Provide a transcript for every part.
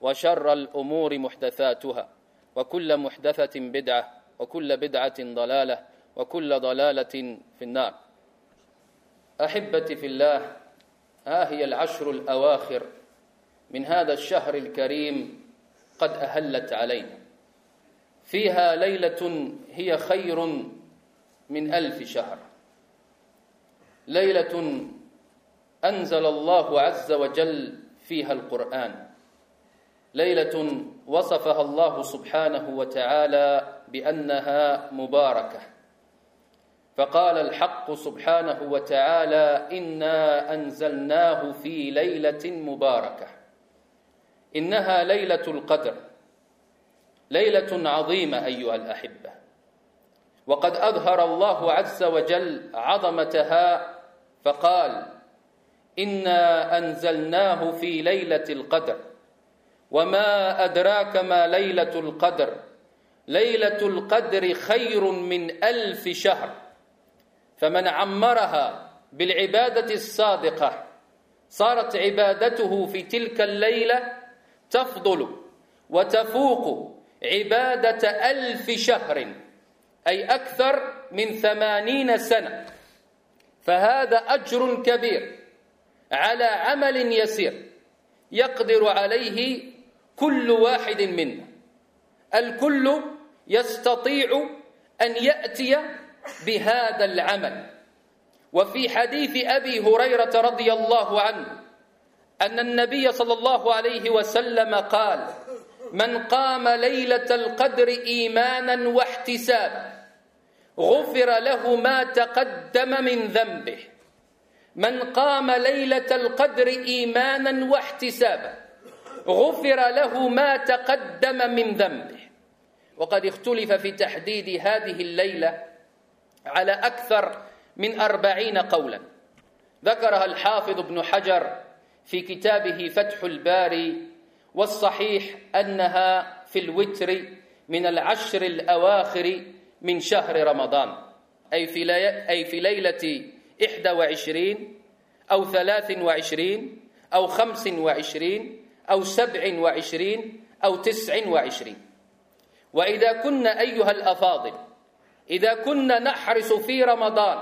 وشر الأمور محدثاتها وكل محدثة بدعة وكل بدعة ضلالة وكل ضلالة في النار. أحبتي في الله ها هي العشر الأواخر من هذا الشهر الكريم قد أهلت علينا. فيها ليلة هي خير من ألف شهر. ليلة أنزل الله عز وجل فيها القرآن. ليلة وصفها الله سبحانه وتعالى بأنها مباركة. فقال الحق سبحانه وتعالى إنا أنزلناه في ليلة مباركة. إنها ليلة القدر. ليلة عظيمة أيها الأحبة. وقد أظهر الله عز وجل عظمتها فقال إنا أنزلناه في ليلة القدر. وما ادراك ما ليله القدر ليله القدر خير من الف شهر فمن عمرها بالعباده الصادقه صارت عبادته في تلك الليلة تفضل وتفوق عباده الف شهر أي أكثر من ثمانين سنة. فهذا أجر كبير على عمل يسير يقدر عليه كل واحد منا الكل يستطيع أن يأتي بهذا العمل. وفي حديث أبي هريرة رضي الله عنه أن النبي صلى الله عليه وسلم قال من قام ليلة القدر إيمانا واحتسابا غفر له ما تقدم من ذنبه. من قام ليلة القدر إيمانا واحتسابا غفر له ما تقدم من ذنبه. وقد اختلف في تحديد هذه الليلة على أكثر من أربعين قولا. ذكرها الحافظ ابن حجر في كتابه فتح الباري والصحيح أنها في الوتر من العشر الأواخر من شهر رمضان أي في, لي... أي في ليلة إحدى وعشرين أو ثلاث وعشرين أو خمس وعشرين أو سبع وعشرين أو تسع وعشرين. وإذا كنا أيها الأفاضل إذا كنا نحرص في رمضان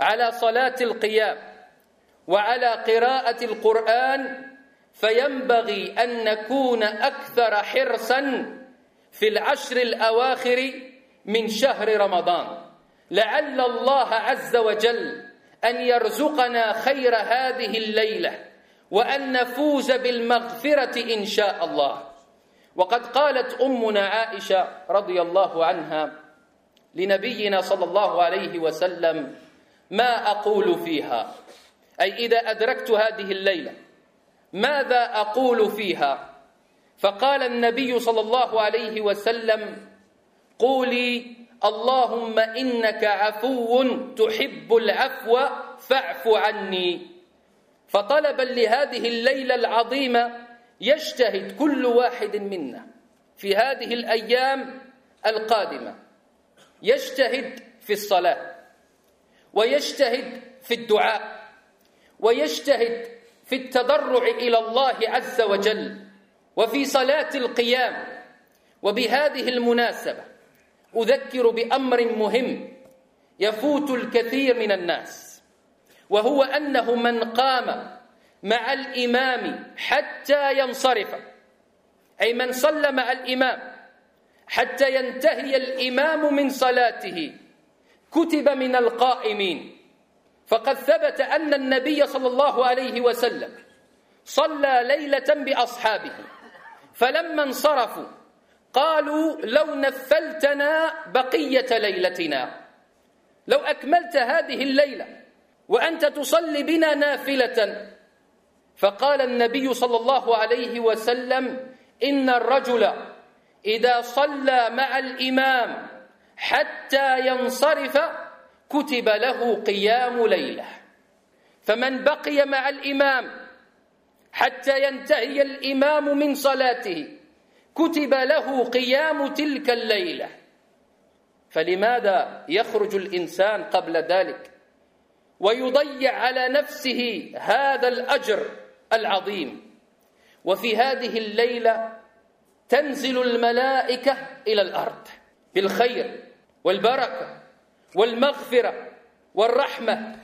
على صلاة القيام وعلى قراءة القرآن فينبغي أن نكون أكثر حرصا في العشر الأواخر من شهر رمضان. لعل الله عز وجل أن يرزقنا خير هذه الليلة. وأن نفوز بالمغفرة إن شاء الله. وقد قالت أمنا عائشة رضي الله عنها لنبينا صلى الله عليه وسلم ما أقول فيها؟ أي إذا أدركت هذه الليلة ماذا أقول فيها؟ فقال النبي صلى الله عليه وسلم قولي اللهم إنك عفو تحب العفو فاعف عني. فطلبا لهذه الليلة العظيمة يجتهد كل واحد منا في هذه الأيام القادمة. يجتهد في الصلاة ويجتهد في الدعاء ويجتهد في التضرع إلى الله عز وجل وفي صلاة القيام. وبهذه المناسبة أذكر بأمر مهم يفوت الكثير من الناس. وهو أنه من قام مع الإمام حتى ينصرف. أي من صلى مع الإمام حتى ينتهي الإمام من صلاته. كتب من القائمين. فقد ثبت أن النبي صلى الله عليه وسلم صلى ليلة بأصحابه. فلما انصرفوا قالوا لو نفلتنا بقية ليلتنا. لو أكملت هذه الليلة وأنت تصلي بنا نافلة. فقال النبي صلى الله عليه وسلم إن الرجل إذا صلى مع الإمام حتى ينصرف كتب له قيام ليلة. فمن بقي مع الإمام حتى ينتهي الإمام من صلاته كتب له قيام تلك الليلة. فلماذا يخرج الإنسان قبل ذلك؟ ويضيع على نفسه هذا الأجر العظيم. وفي هذه الليلة تنزل الملائكة إلى الأرض بالخير والبركة والمغفرة والرحمة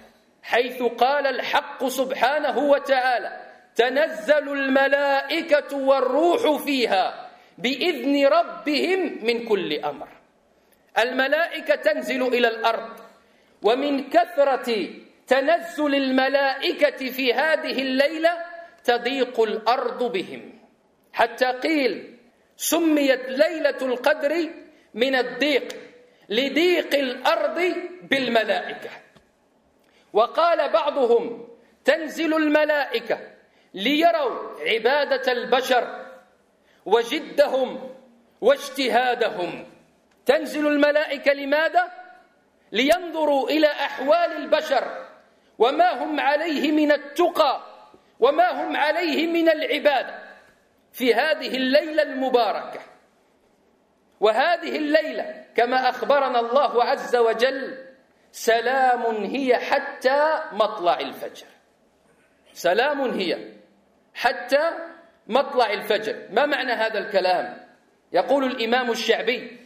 حيث قال الحق سبحانه وتعالى تنزل الملائكة والروح فيها بإذن ربهم من كل أمر. الملائكة تنزل إلى الأرض ومن كثرة تنزل الملائكة في هذه الليلة تضيق الأرض بهم. حتى قيل سميت ليلة القدر من الضيق لضيق الأرض بالملائكة. وقال بعضهم تنزل الملائكة ليروا عبادة البشر وجدهم واجتهادهم. تنزل الملائكة لماذا؟ لينظروا إلى أحوال البشر وما هم عليه من التقى وما هم عليه من العبادة في هذه الليلة المباركة. وهذه الليلة كما أخبرنا الله عز وجل سلام هي حتى مطلع الفجر. سلام هي حتى مطلع الفجر. ما معنى هذا الكلام؟ يقول الإمام الشعبي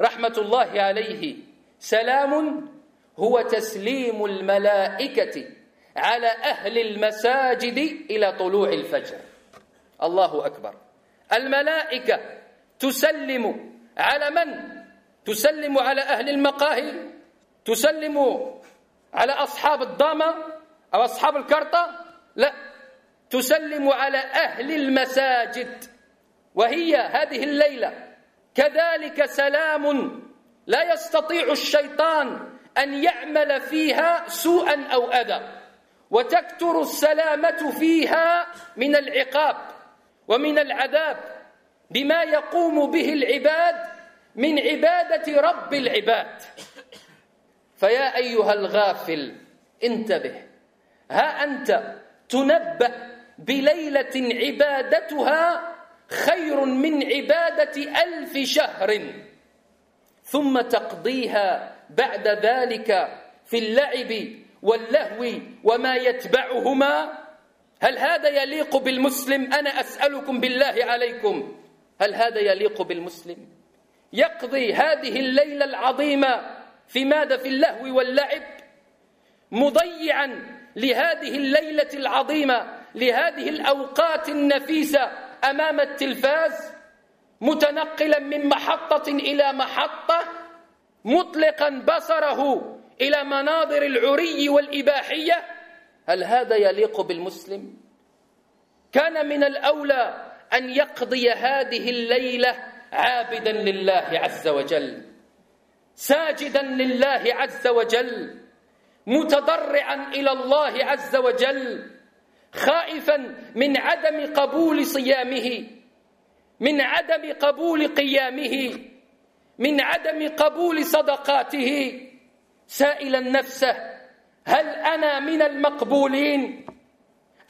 رحمة الله عليه سلام هو تسليم الملائكة على أهل المساجد إلى طلوع الفجر. الله أكبر. الملائكة تسلم على من؟ تسلم على أهل المقاهي؟ تسلم على أصحاب الضامة أو أصحاب الكرطة؟ لا. تسلم على أهل المساجد. وهي هذه الليلة. كذلك سلام لا يستطيع الشيطان أن يعمل فيها سوءا أو أذى. وتكتر السلامة فيها من العقاب ومن العذاب بما يقوم به العباد من عبادة رب العباد. فيا أيها الغافل انتبه. ها أنت تنبأ بليلة عبادتها خير من عبادة ألف شهر. ثم تقضيها بعد ذلك في اللعب واللهو وما يتبعهما. هل هذا يليق بالمسلم؟ أنا أسألكم بالله عليكم. هل هذا يليق بالمسلم؟ يقضي هذه الليلة العظيمة في ماذا؟ في اللهو واللعب؟ مضيعا لهذه الليلة العظيمة لهذه الأوقات النفيسة أمام التلفاز متنقلا من محطة إلى محطة مطلقا بصره إلى مناظر العري والإباحية هل هذا يليق بالمسلم؟ كان من الأولى أن يقضي هذه الليلة عابدا لله عز وجل ساجدا لله عز وجل متضرعا إلى الله عز وجل خائفا من عدم قبول صيامه من عدم قبول قيامه من عدم قبول صدقاته سائلا نفسه هل أنا من المقبولين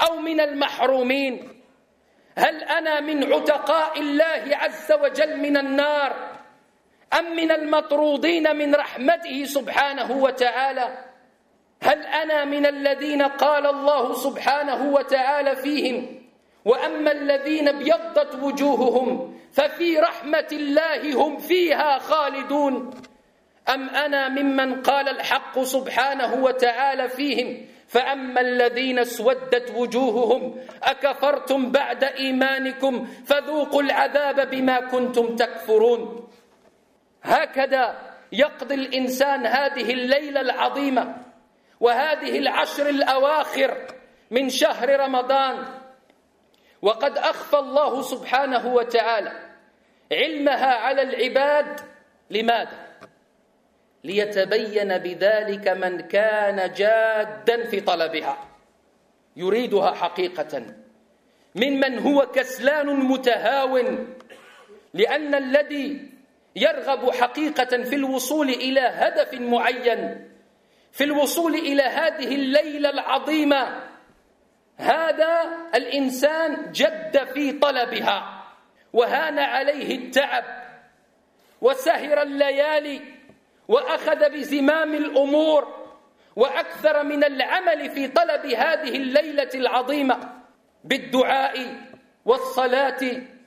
أو من المحرومين؟ هل أنا من عتقاء الله عز وجل من النار أم من المطرودين من رحمته سبحانه وتعالى؟ هل أنا من الذين قال الله سبحانه وتعالى فيهم وأما الذين ابيضت وجوههم ففي رحمة الله هم فيها خالدون. أم أنا ممن قال الحق سبحانه وتعالى فيهم؟ فأما الذين اسودت وجوههم أكفرتم بعد إيمانكم فذوقوا العذاب بما كنتم تكفرون. هكذا يقضي الإنسان هذه الليلة العظيمة وهذه العشر الأواخر من شهر رمضان وقد أخفى الله سبحانه وتعالى علمها على العباد لماذا؟ ليتبين بذلك من كان جادا في طلبها يريدها حقيقة. ممن هو كسلان متهاون لأن الذي يرغب حقيقة في الوصول إلى هدف معين في الوصول إلى هذه الليلة العظيمة هذا الإنسان جد في طلبها وهان عليه التعب وسهر الليالي وأخذ بزمام الأمور وأكثر من العمل في طلب هذه الليلة العظيمة بالدعاء والصلاة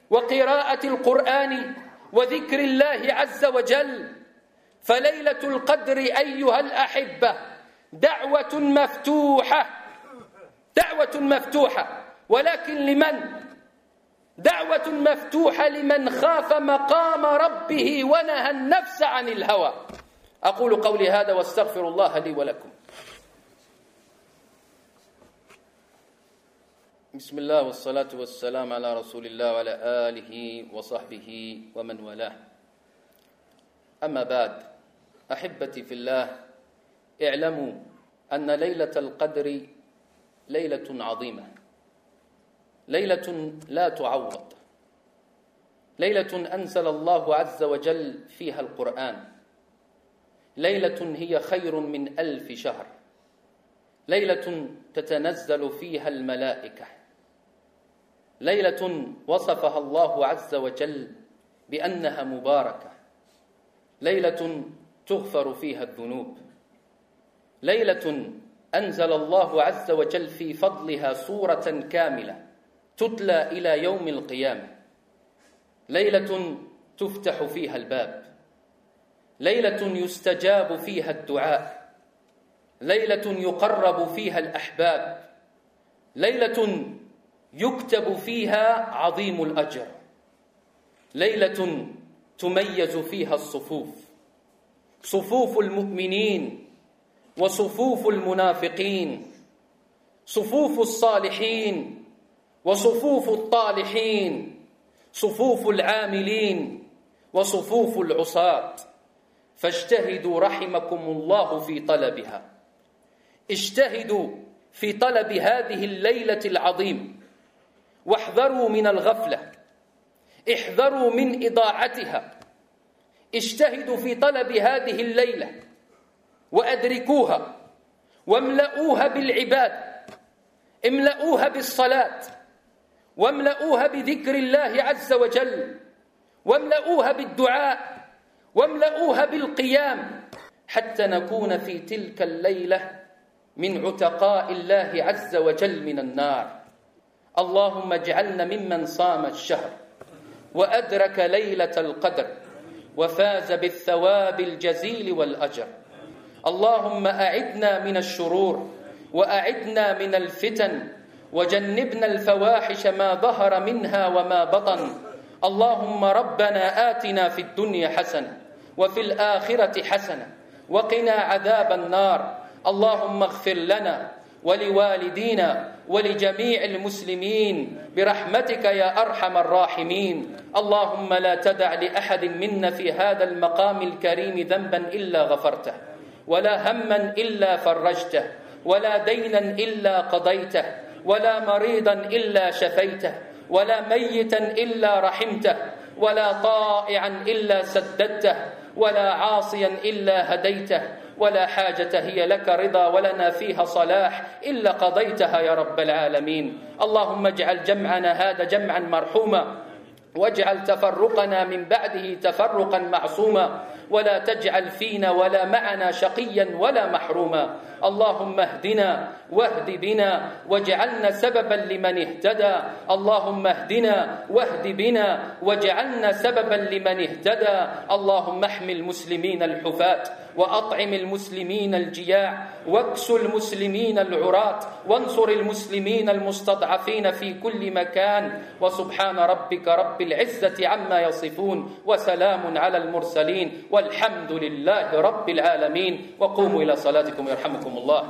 وقراءة القرآن وذكر الله عز وجل. فليلة القدر أيها الأحبة دعوة مفتوحة دعوة مفتوحة. ولكن لمن؟ دعوة مفتوحة لمن خاف مقام ربه ونهى النفس عن الهوى. أقول قولي هذا واستغفر الله لي ولكم. بسم الله والصلاة والسلام على رسول الله وعلى آله وصحبه ومن والاه. أما بعد أحبتي في الله اعلموا أن ليلة القدر ليلة عظيمة. ليلة لا تعوض. ليلة أنزل الله عز وجل فيها القرآن. ليلة هي خير من ألف شهر. ليلة تتنزل فيها الملائكة. ليلة وصفها الله عز وجل بأنها مباركة. ليلة تغفر فيها الذنوب. ليلة أنزل الله عز وجل في فضلها سورة كاملة تتلى إلى يوم القيامة. ليلة تفتح فيها الباب. ليلة يستجاب فيها الدعاء. ليلة يقرب فيها الأحباب. ليلة يكتب فيها عظيم الأجر. ليلة تميز فيها الصفوف. صفوف المؤمنين وصفوف المنافقين صفوف الصالحين وصفوف الطالحين صفوف العاملين وصفوف العصاة. فاجتهدوا رحمكم الله في طلبها. اجتهدوا في طلب هذه الليلة العظيم. واحذروا من الغفلة. احذروا من إضاعتها. اجتهدوا في طلب هذه الليلة. وأدركوها واملؤوها بالعباد املؤوها بالصلاة واملؤوها بذكر الله عز وجل واملؤوها بالدعاء واملؤوها بالقيام حتى نكون في تلك الليلة من عتقاء الله عز وجل من النار. اللهم اجعلنا ممن صام الشهر وأدرك ليلة القدر وفاز بالثواب الجزيل والأجر. اللهم أعدنا من الشرور وأعدنا من الفتن وجنبنا الفواحش ما ظهر منها وما بطن. اللهم ربنا آتنا في الدنيا حسنة وفي الآخرة حسنة وقنا عذاب النار. اللهم اغفر لنا ولوالدينا ولجميع المسلمين برحمتك يا أرحم الراحمين. اللهم لا تدع لأحد منا في هذا المقام الكريم ذنبا إلا غفرته. ولا هما إلا فرجته ولا دينا إلا قضيته ولا مريضا إلا شفيته ولا ميتا إلا رحمته ولا طائعا إلا سددته ولا عاصيا إلا هديته ولا حاجة هي لك رضا ولنا فيها صلاح إلا قضيتها يا رب العالمين. اللهم اجعل جمعنا هذا جمعا مرحوما واجعل تفرقنا من بعده تفرقا معصوما. ولا تجعل فينا ولا معنا شقيا ولا محروما. اللهم اهدنا واهد بنا واجعلنا سببا لمن اهتدى. اللهم اهدنا واهد بنا واجعلنا سببا لمن اهتدى. اللهم احمي المسلمين الحفاة وأطعم المسلمين الجياع واكسو المسلمين العراة وانصر المسلمين المستضعفين في كل مكان. وسبحان ربك رب العزة عما يصفون وسلام على المرسلين والحمد لله رب العالمين. وقوموا إلى صلاتكم يرحمكم الله